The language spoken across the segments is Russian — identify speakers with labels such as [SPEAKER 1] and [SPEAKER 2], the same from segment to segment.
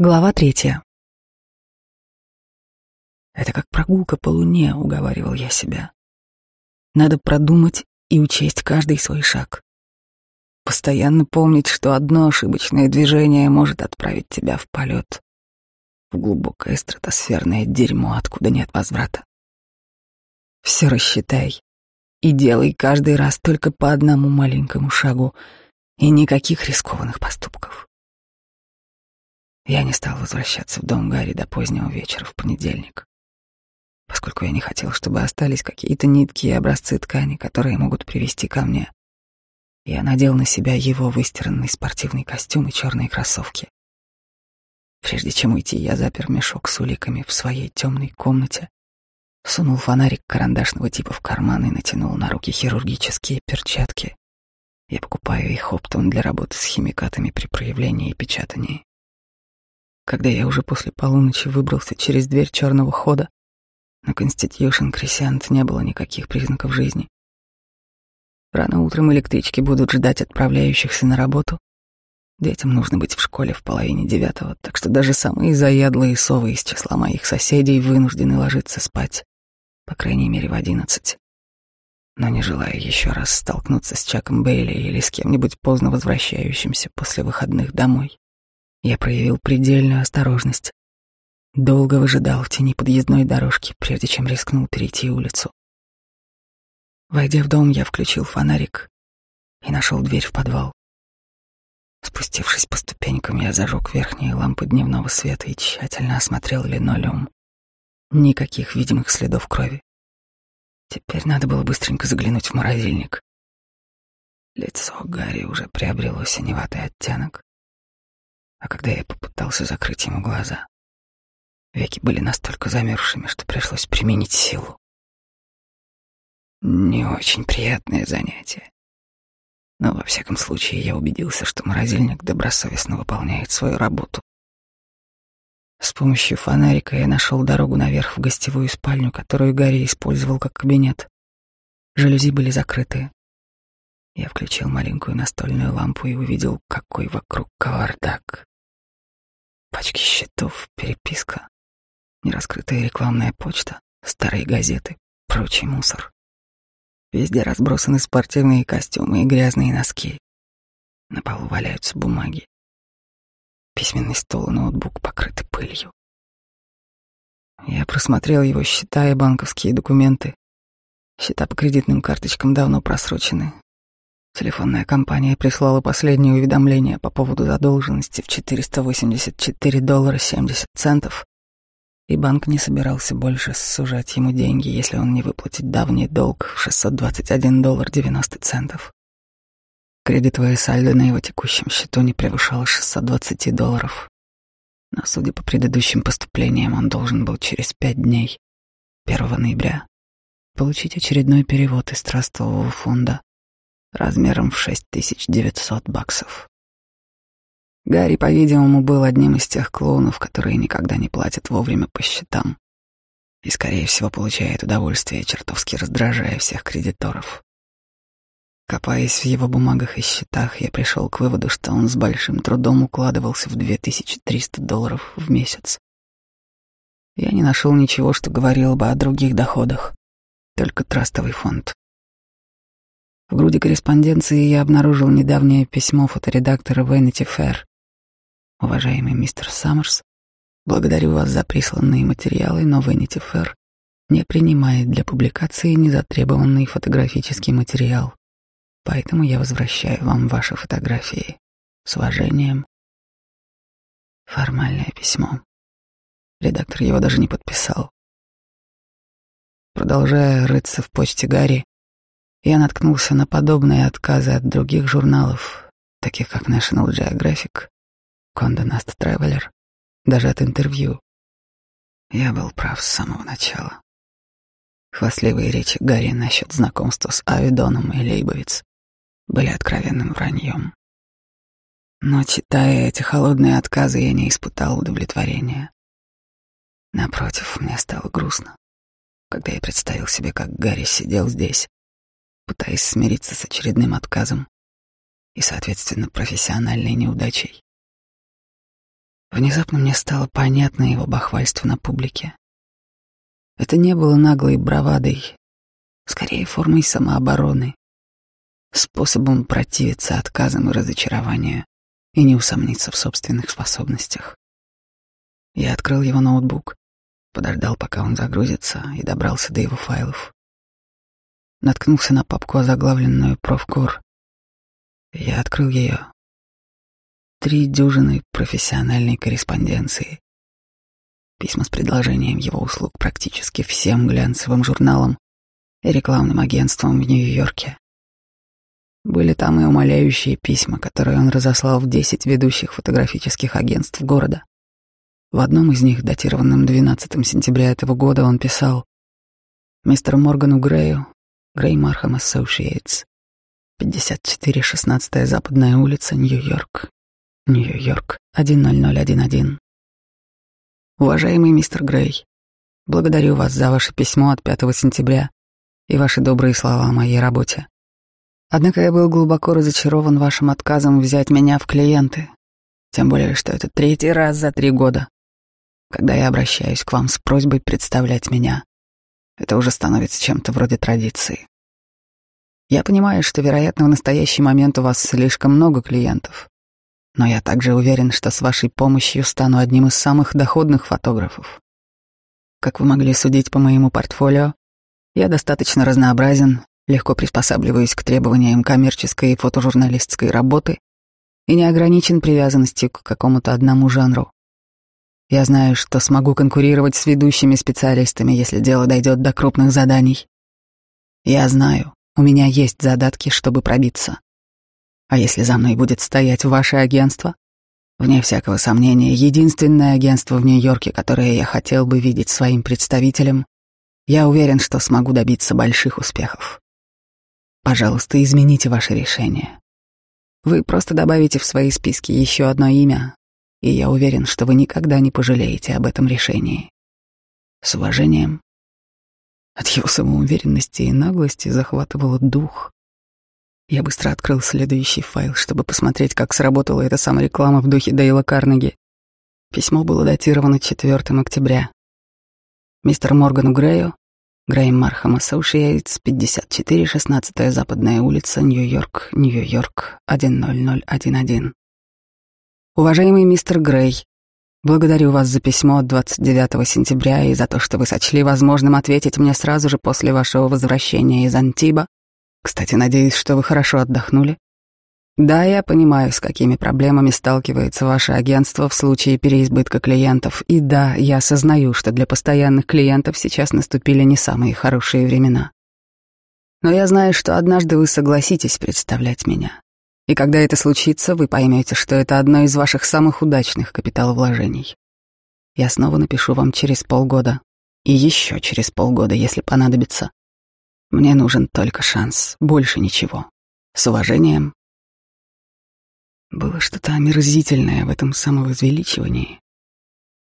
[SPEAKER 1] Глава третья. Это как прогулка по луне, уговаривал я себя. Надо продумать и учесть каждый свой шаг. Постоянно помнить, что одно ошибочное движение может отправить тебя в полет, в глубокое стратосферное дерьмо, откуда нет возврата. Все рассчитай и делай каждый раз только по одному маленькому шагу и никаких рискованных поступков. Я не стал возвращаться в дом Гарри до позднего вечера в понедельник, поскольку я не хотел, чтобы остались какие-то нитки и образцы ткани, которые могут привести ко мне. Я надел на себя его выстиранный спортивный костюм и черные кроссовки. Прежде чем уйти, я запер мешок с уликами в своей темной комнате, сунул фонарик карандашного типа в карман и натянул на руки хирургические перчатки. Я покупаю их оптом для работы с химикатами при проявлении и печатании. Когда я уже после полуночи выбрался через дверь черного хода, на Конститюшн Крисиант не было никаких признаков жизни. Рано утром электрички будут ждать отправляющихся на работу. Детям нужно быть в школе в половине девятого, так что даже самые заядлые совы из числа моих соседей вынуждены ложиться спать, по крайней мере, в одиннадцать. Но не желая еще раз столкнуться с Чаком Бейли или с кем-нибудь поздно возвращающимся после выходных домой, я проявил предельную осторожность. Долго выжидал в тени подъездной дорожки, прежде чем рискнул перейти улицу. Войдя в дом, я включил фонарик и нашел дверь в подвал. Спустившись по ступенькам, я зажег верхние лампы дневного света и тщательно осмотрел линолеум. Никаких видимых следов крови. Теперь надо было быстренько заглянуть в морозильник. Лицо Гарри уже приобрело синеватый оттенок. А когда я попытался закрыть ему глаза, веки были настолько замерзшими, что пришлось применить силу. Не очень приятное занятие. Но во всяком случае я убедился, что морозильник добросовестно выполняет свою работу. С помощью фонарика я нашел дорогу наверх в гостевую спальню, которую Гарри использовал как кабинет. Жалюзи были закрыты. Я включил маленькую настольную лампу и увидел, какой вокруг кавардак. Пачки счетов, переписка, нераскрытая рекламная почта, старые газеты, прочий мусор. Везде разбросаны спортивные костюмы и грязные носки. На полу валяются бумаги. Письменный стол и ноутбук покрыты пылью. Я просмотрел его счета и банковские документы. Счета по кредитным карточкам давно просрочены, Телефонная компания прислала последнее уведомление по поводу задолженности в 484 доллара 70 центов, и банк не собирался больше сужать ему деньги, если он не выплатит давний долг в 621 доллар 90 центов. Кредитовая сальдо на его текущем счету не превышало 620 долларов. Но, судя по предыдущим поступлениям, он должен был через пять дней, 1 ноября, получить очередной перевод из трастового фонда размером в 6900 баксов. Гарри, по-видимому, был одним из тех клоунов, которые никогда не платят вовремя по счетам и, скорее всего, получает удовольствие, чертовски раздражая всех кредиторов. Копаясь в его бумагах и счетах, я пришел к выводу, что он с большим трудом укладывался в 2300 долларов в месяц. Я не нашел ничего, что говорило бы о других доходах, только трастовый фонд. В груди корреспонденции я обнаружил недавнее письмо фоторедактора Vanity Fair. Уважаемый мистер Саммерс, благодарю вас за присланные материалы, но Vanity Fair не принимает для публикации незатребованный фотографический материал. Поэтому я возвращаю вам ваши фотографии. С уважением. Формальное письмо. Редактор его даже не подписал. Продолжая рыться в почте Гарри, я наткнулся на подобные отказы от других журналов, таких как National Geographic, Condé Nast Traveler, даже от интервью. Я был прав с самого начала. Хвастливые речи Гарри насчет знакомства с Авидоном и Лейбовиц были откровенным враньем. Но, читая эти холодные отказы, я не испытал удовлетворения. Напротив, мне стало грустно, когда я представил себе, как Гарри сидел здесь, пытаясь смириться с очередным отказом и, соответственно, профессиональной неудачей. Внезапно мне стало понятно его бахвальство на публике. Это не было наглой бравадой, скорее формой самообороны, способом противиться отказам и разочарованию и не усомниться в собственных способностях. Я открыл его ноутбук, подождал, пока он загрузится, и добрался до его файлов. Наткнулся на папку, озаглавленную «Профкор». Я открыл ее. Три дюжины профессиональной корреспонденции. Письма с предложением его услуг практически всем глянцевым журналам и рекламным агентствам в Нью-Йорке. Были там и умоляющие письма, которые он разослал в десять ведущих фотографических агентств города. В одном из них, датированном 12 сентября этого года, он писал «Мистеру Моргану Грею, Грей Мархам Associates, 54-16 Западная улица, Нью-Йорк, Нью-Йорк, 10011. Уважаемый мистер Грей, благодарю вас за ваше письмо от 5 сентября и ваши добрые слова о моей работе. Однако я был глубоко разочарован вашим отказом взять меня в клиенты, тем более, что это третий раз за три года, когда я обращаюсь к вам с просьбой представлять меня. Это уже становится чем-то вроде традиции. Я понимаю, что, вероятно, в настоящий момент у вас слишком много клиентов, но я также уверен, что с вашей помощью стану одним из самых доходных фотографов. Как вы могли судить по моему портфолио, я достаточно разнообразен легко приспосабливаюсь к требованиям коммерческой и фотожурналистской работы и не ограничен привязанностью к какому-то одному жанру. Я знаю, что смогу конкурировать с ведущими специалистами, если дело дойдет до крупных заданий. Я знаю, у меня есть задатки, чтобы пробиться. А если за мной будет стоять ваше агентство, вне всякого сомнения, единственное агентство в Нью-Йорке, которое я хотел бы видеть своим представителем, я уверен, что смогу добиться больших успехов. Пожалуйста, измените ваше решение. Вы просто добавите в свои списки еще одно имя, и я уверен, что вы никогда не пожалеете об этом решении. С уважением. От его самоуверенности и наглости захватывало дух. Я быстро открыл следующий файл, чтобы посмотреть, как сработала эта самореклама в духе Дейла Карнеги. Письмо было датировано 4 октября. Мистер Моргану Грею, Грейм Мархам Associates, 54, 16 Западная улица, Нью-Йорк, Нью-Йорк, 10011. Уважаемый мистер Грей, благодарю вас за письмо от 29 сентября и за то, что вы сочли возможным ответить мне сразу же после вашего возвращения из Антиба. Кстати, надеюсь, что вы хорошо отдохнули. Да, я понимаю, с какими проблемами сталкивается ваше агентство в случае переизбытка клиентов. И да, я осознаю, что для постоянных клиентов сейчас наступили не самые хорошие времена. Но я знаю, что однажды вы согласитесь представлять меня. И когда это случится, вы поймете, что это одно из ваших самых удачных капиталовложений. Я снова напишу вам через полгода. И еще через полгода, если понадобится. Мне нужен только шанс, больше ничего. С уважением, было что-то омерзительное в этом самовозвеличивании.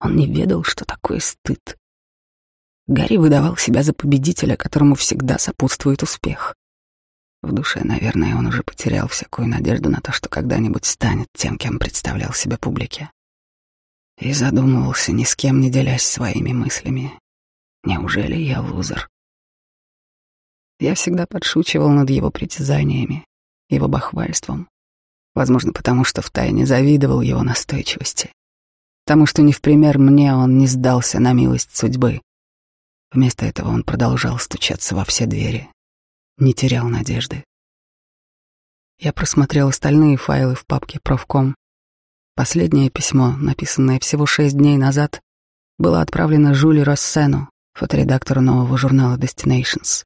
[SPEAKER 1] Он не ведал, что такое стыд. Гарри выдавал себя за победителя, которому всегда сопутствует успех. В душе, наверное, он уже потерял всякую надежду на то, что когда-нибудь станет тем, кем представлял себя публике. И задумывался, ни с кем не делясь своими мыслями. Неужели я лузер? Я всегда подшучивал над его притязаниями, его бахвальством. Возможно, потому что втайне завидовал его настойчивости. Потому что не в пример мне он не сдался на милость судьбы. Вместо этого он продолжал стучаться во все двери. Не терял надежды. Я просмотрел остальные файлы в папке «Профком». Последнее письмо, написанное всего шесть дней назад, было отправлено Жюли Россену, фоторедактору нового журнала Destinations.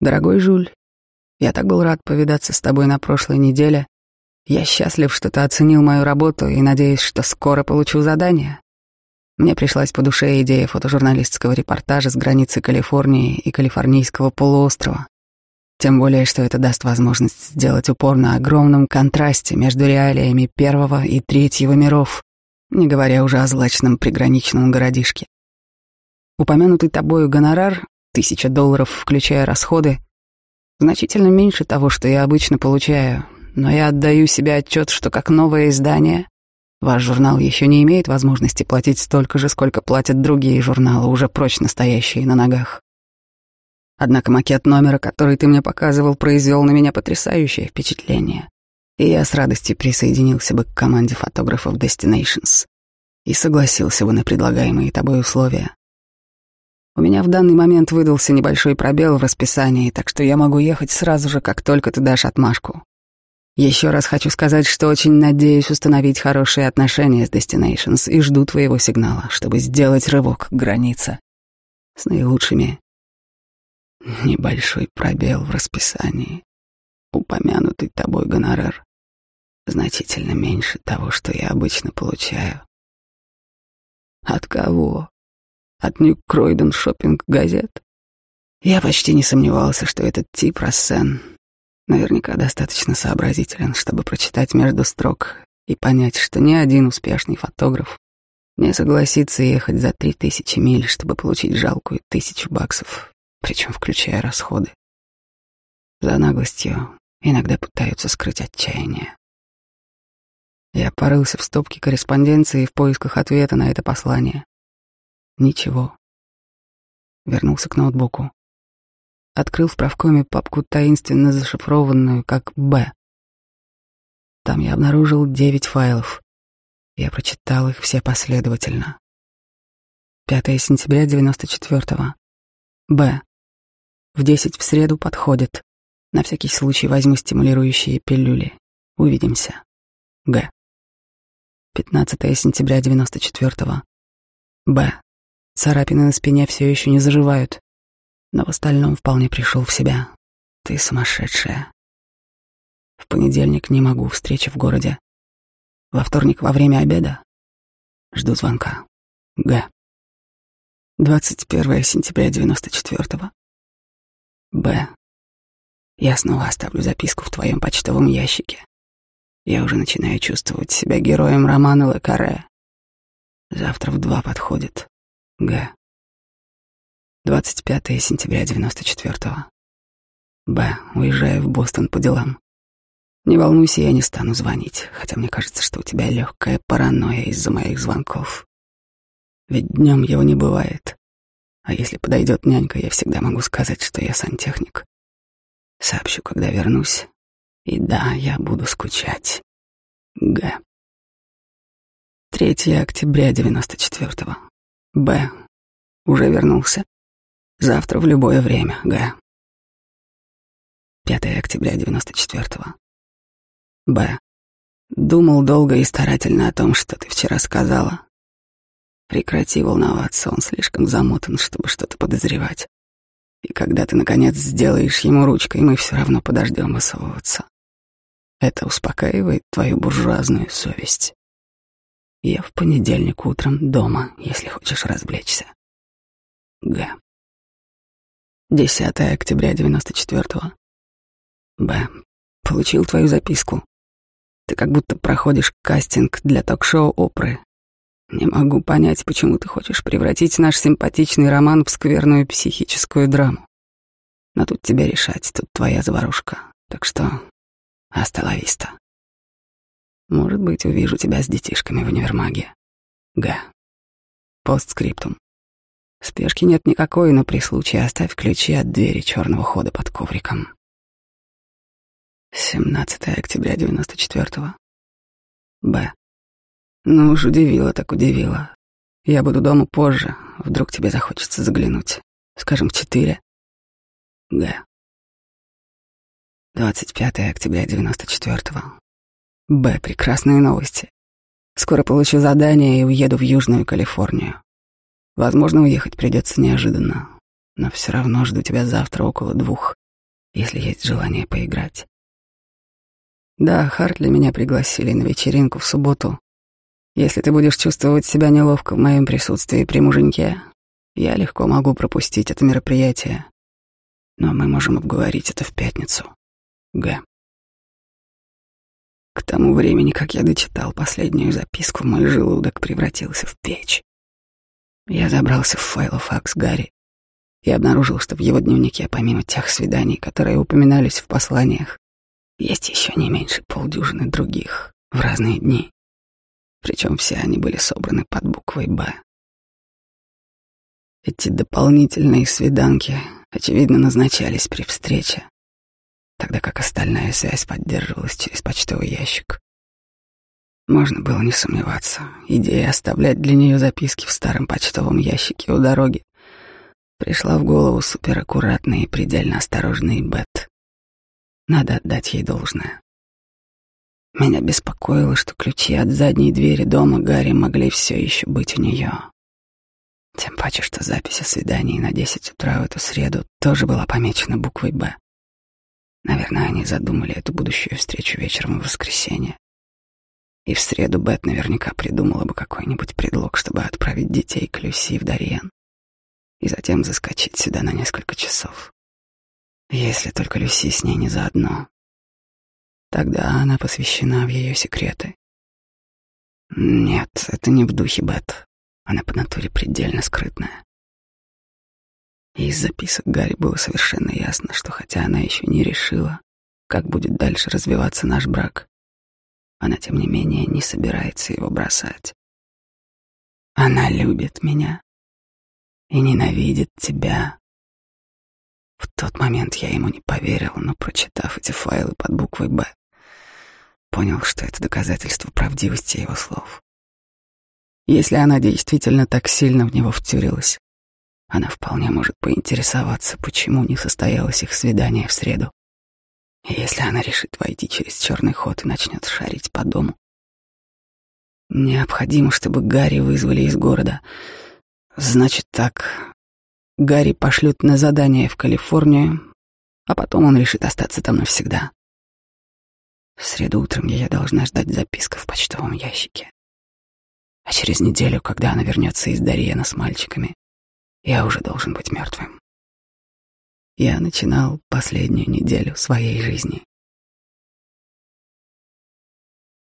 [SPEAKER 1] «Дорогой Жюль, я так был рад повидаться с тобой на прошлой неделе. Я счастлив, что ты оценил мою работу и надеюсь, что скоро получу задание. Мне пришлась по душе идея фотожурналистского репортажа с границы Калифорнии и Калифорнийского полуострова. Тем более, что это даст возможность сделать упор на огромном контрасте между реалиями первого и третьего миров, не говоря уже о злачном приграничном городишке. Упомянутый тобою гонорар, тысяча долларов, включая расходы, Значительно меньше того, что я обычно получаю, но я отдаю себе отчет, что как новое издание Ваш журнал еще не имеет возможности платить столько же, сколько платят другие журналы, уже прочно стоящие на ногах. Однако макет номера, который ты мне показывал, произвел на меня потрясающее впечатление, и я с радостью присоединился бы к команде фотографов Destinations и согласился бы на предлагаемые тобой условия. У меня в данный момент выдался небольшой пробел в расписании, так что я могу ехать сразу же, как только ты дашь отмашку. Еще раз хочу сказать, что очень надеюсь установить хорошие отношения с Destinations и жду твоего сигнала, чтобы сделать рывок к границе с наилучшими. Небольшой пробел в расписании. Упомянутый тобой гонорар значительно меньше того, что я обычно получаю. От кого? от Нью Кройден Шоппинг газет. Я почти не сомневался, что этот тип Рассен наверняка достаточно сообразителен, чтобы прочитать между строк и понять, что ни один успешный фотограф не согласится ехать за три тысячи миль, чтобы получить жалкую тысячу баксов, причем включая расходы. За наглостью иногда пытаются скрыть отчаяние. Я порылся в стопке корреспонденции в поисках ответа на это послание. Ничего. Вернулся к ноутбуку. Открыл в правкоме папку, таинственно зашифрованную как «Б». Там я обнаружил девять файлов. Я прочитал их все последовательно. 5 сентября 94-го. Б. В 10 в среду подходит. На всякий случай возьму стимулирующие пилюли. Увидимся. Г. 15 сентября 94-го. Б. Царапины на спине все еще не заживают, но в остальном вполне пришел в себя. Ты сумасшедшая. В понедельник не могу, встреча в городе. Во вторник во время обеда. Жду звонка. Г. 21 сентября 94-го. Б. Я снова оставлю записку в твоем почтовом ящике. Я уже начинаю чувствовать себя героем романа Ле Завтра в два подходит. Г. 25 сентября 94-го. Б. Уезжаю в Бостон по делам. Не волнуйся, я не стану звонить, хотя мне кажется, что у тебя легкая паранойя из-за моих звонков. Ведь днем его не бывает. А если подойдет нянька, я всегда могу сказать, что я сантехник. Сообщу, когда вернусь. И да, я буду скучать. Г. 3 октября 94-го. Б. Уже вернулся. Завтра в любое время, Г. 5 октября 94-го. Б. Думал долго и старательно о том, что ты вчера сказала. Прекрати волноваться, он слишком замотан, чтобы что-то подозревать. И когда ты, наконец, сделаешь ему ручкой, мы все равно подождем высовываться. Это успокаивает твою буржуазную совесть. Я в понедельник утром дома, если хочешь развлечься. Г. 10 октября 94-го. Б. Получил твою записку. Ты как будто проходишь кастинг для ток-шоу Опры. Не могу понять, почему ты хочешь превратить наш симпатичный роман в скверную психическую драму. Но тут тебе решать, тут твоя заварушка. Так что остановись-то. Может быть, увижу тебя с детишками в универмаге. Г. Постскриптум. Спешки нет никакой, но при случае оставь ключи от двери черного хода под ковриком. 17 октября 94-го. Б. Ну уж удивила так удивила. Я буду дома позже. Вдруг тебе захочется заглянуть. Скажем, в четыре. Г. 25 октября 94-го. Б. Прекрасные новости. Скоро получу задание и уеду в Южную Калифорнию. Возможно, уехать придется неожиданно, но все равно жду тебя завтра около двух, если есть желание поиграть. Да, Хартли меня пригласили на вечеринку в субботу. Если ты будешь чувствовать себя неловко в моем присутствии при муженьке, я легко могу пропустить это мероприятие. Но мы можем обговорить это в пятницу. Г. К тому времени, как я дочитал последнюю записку, мой желудок превратился в печь. Я забрался в файлофакс Гарри и обнаружил, что в его дневнике, помимо тех свиданий, которые упоминались в посланиях, есть еще не меньше полдюжины других в разные дни. Причем все они были собраны под буквой «Б». Эти дополнительные свиданки, очевидно, назначались при встрече, тогда как остальная связь поддерживалась через почтовый ящик. Можно было не сомневаться, идея оставлять для нее записки в старом почтовом ящике у дороги пришла в голову супераккуратной и предельно осторожной Бет. Надо отдать ей должное. Меня беспокоило, что ключи от задней двери дома Гарри могли все еще быть у нее. Тем паче, что запись о свидании на десять утра в эту среду тоже была помечена буквой «Б». Наверное, они задумали эту будущую встречу вечером в воскресенье. И в среду Бет наверняка придумала бы какой-нибудь предлог, чтобы отправить детей к Люси в Дарьен и затем заскочить сюда на несколько часов. Если только Люси с ней не заодно. Тогда она посвящена в ее секреты. Нет, это не в духе Бет. Она по натуре предельно скрытная. Из записок Гарри было совершенно ясно, что хотя она еще не решила, как будет дальше развиваться наш брак, она, тем не менее, не собирается его бросать. Она любит меня и ненавидит тебя. В тот момент я ему не поверил, но, прочитав эти файлы под буквой «Б», понял, что это доказательство правдивости его слов. Если она действительно так сильно в него втюрилась, она вполне может поинтересоваться, почему не состоялось их свидание в среду. Если она решит войти через черный ход и начнет шарить по дому, необходимо, чтобы Гарри вызвали из города. Значит так, Гарри пошлют на задание в Калифорнию, а потом он решит остаться там навсегда. В среду утром я должна ждать записка в почтовом ящике. А через неделю, когда она вернется из Дарьена с мальчиками, я уже должен быть мертвым. Я начинал последнюю неделю своей жизни